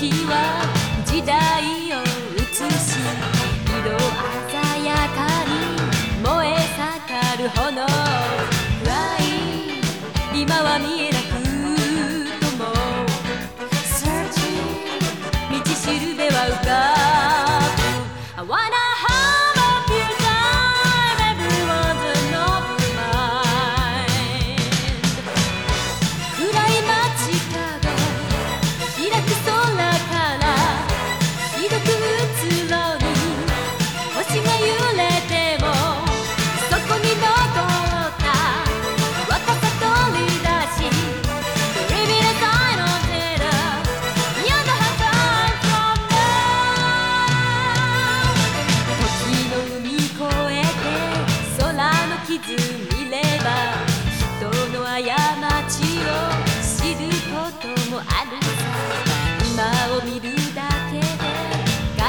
時は時代を映し色鮮やかに燃え盛る炎。あるさ今を見るだけで悲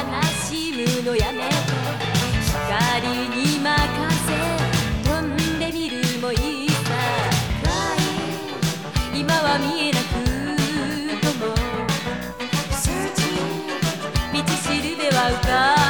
しむのやめて。光に任せ飛んでみるもいいさ。今は見えなくとも。道しるべは浮かぶ